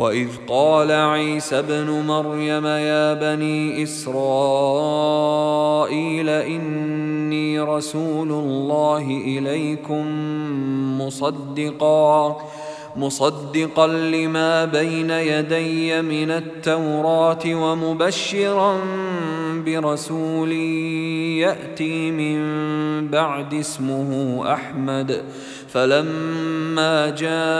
وَإِذْ قَالَ عِيسَى ابْنُ مَرْيَمَ يَا بَنِي إِسْرَائِيلَ إِنِّي رَسُولُ اللَّهِ إِلَيْكُمْ مُصَدِّقًا مصدقا لما بين يدي من التوراة ومبشرا برسول يأتي من بعد اسمه أحمد. فلما جاءهم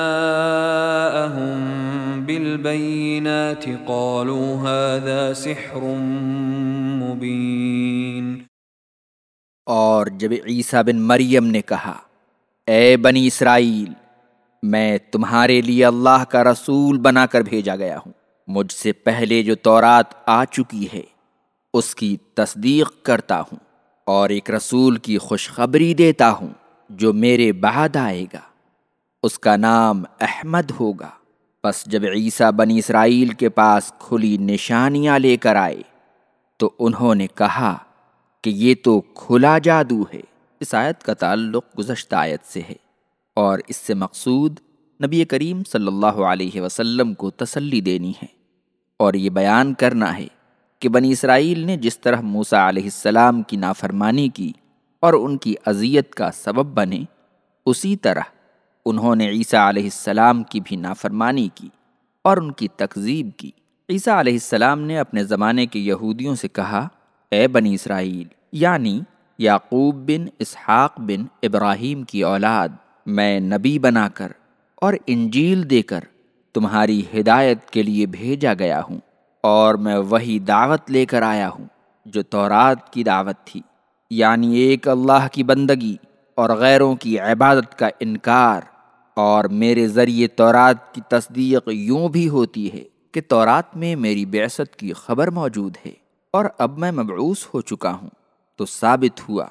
بالبينات قالوا هذا سحر مبين. اور جب عیسیٰ بن مریم نے کہا، اے بنی اسرائیل میں تمہارے لیے اللہ کا رسول بنا کر بھیجا گیا ہوں۔ مجھ سے پہلے جو تورات آ چکی ہے، اس کی تصدیق کرتا ہوں اور ایک رسول کی خوشخبری دیتا ہوں جو میرے بعد آئے گا۔ اس کا نام احمد ہوگا۔ بس جب عیسیٰ بنی اسرائیل کے پاس کھلی نشانیاں لے کر آئے، تو انہوں نے کہا کہ یہ تو کھلا جادو ہے، اس آیت کا تعلق گزشتہ آیت سے ہے۔ اور اس سے مقصود نبی کریم صلی اللہ علیہ وسلم کو تسلی دینی ہے۔ اور یہ بیان کرنا ہے کہ بنی اسرائیل نے جس طرح موسا علیہ السلام کی نافرمانی کی اور ان کی اذیت کا سبب بنے، اسی طرح انہوں نے عیسیٰ علیہ السلام کی بھی نافرمانی کی اور ان کی تکذیب کی۔ عیسیٰ علیہ السلام نے اپنے زمانے کے یہودیوں سے کہا، اے بنی اسرائیل یعنی یعقوب بن اسحاق بن ابراہیم کی اولاد میں نبی بنا کر اور انجیل دے کر تمہاری ہدایت کے لیے بھیجا گیا ہوں اور میں وہی دعوت لے کر آیا ہوں جو تورات کی دعوت تھی یعنی ایک اللہ کی بندگی اور غیروں کی عبادت کا انکار۔ اور میرے ذریعے تورات کی تصدیق یوں بھی ہوتی ہے کہ تورات میں میری بیست کی خبر موجود ہے۔ اور اب میں مبعوث ہو چکا ہوں تو ثابت ہوا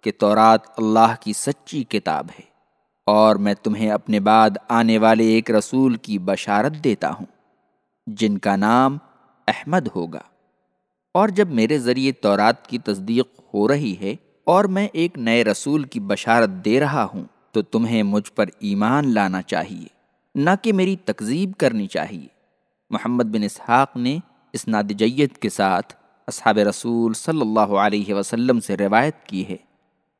کہ تورات اللہ کی سچی کتاب ہے۔ اور میں تمہیں اپنے بعد آنے والے ایک رسول کی بشارت دیتا ہوں، جن کا نام احمد ہوگا۔ اور جب میرے ذریعے تورات کی تصدیق ہو رہی ہے اور میں ایک نئے رسول کی بشارت دے رہا ہوں، تو تمہیں مجھ پر ایمان لانا چاہیے، نہ کہ میری تکذیب کرنی چاہیے۔ محمد بن اسحاق نے اس نادجیت کے ساتھ اصحاب رسول صلی اللہ علیہ وسلم سے روایت کی ہے۔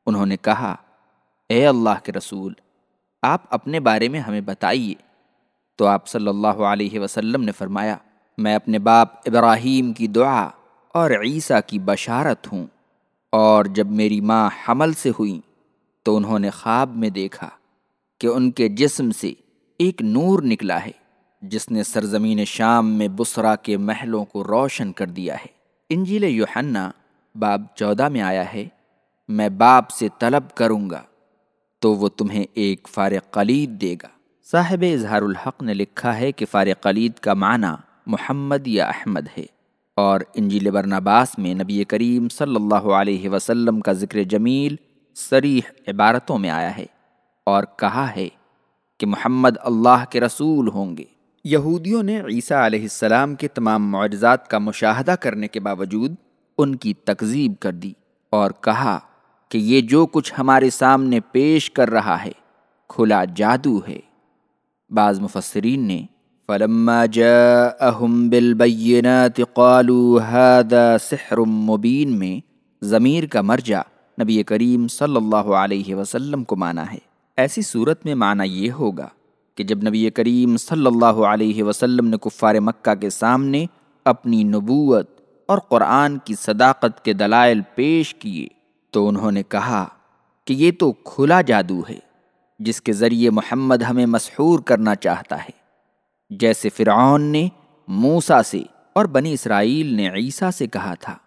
انہوں نے کہا، اے اللہ کے رسول آپ اپنے بارے میں ہمیں بتائیے۔ تو آپ صلی اللہ علیہ وسلم نے فرمایا، میں اپنے باپ ابراہیم کی دعا اور عیسیٰ کی بشارت ہوں، اور جب میری ماں حمل سے ہوئیں، تو انہوں نے خواب میں دیکھا کہ ان کے جسم سے ایک نور نکلا ہے، جس نے سرزمین شام میں بسرا کے محلوں کو روشن کر دیا ہے۔ انجیل یوحنا باب چودہ میں آیا ہے، میں باپ سے طلب کروں گا۔ تو وہ تمہیں ایک فارق قلید دے گا۔ صاحب اظہار الحق نے لکھا ہے کہ فارق قلید کا معنی محمد یا احمد ہے اور انجیل برنباس میں نبی کریم صلی اللہ علیہ وسلم کا ذکر جمیل سریح عبارتوں میں آیا ہے اور کہا ہے کہ محمد اللہ کے رسول ہوں گے۔ یہودیوں نے عیسیٰ علیہ السلام کے تمام معجزات کا مشاہدہ کرنے کے باوجود ان کی تکذیب کر دی اور کہا کہ یہ جو کچھ ہمارے سامنے پیش کر رہا ہے، کھلا جادو ہے۔ بعض مفسرین نے فلما جاءهم بالبينات قالوا هذا سحر مبین میں ضمیر کا مرجع نبی کریم صلی اللہ علیہ وسلم کو مانا ہے۔ ایسی صورت میں معنی یہ ہوگا کہ جب نبی کریم صلی اللہ علیہ وسلم نے کفار مکہ کے سامنے اپنی نبوت اور قرآن کی صداقت کے دلائل پیش کیے تو انہوں نے کہا کہ یہ تو کھلا جادو ہے، جس کے ذریعے محمد ہمیں مسحور کرنا چاہتا ہے۔ جیسے فرعون نے موسا سے اور بنی اسرائیل نے عیسیٰ سے کہا تھا۔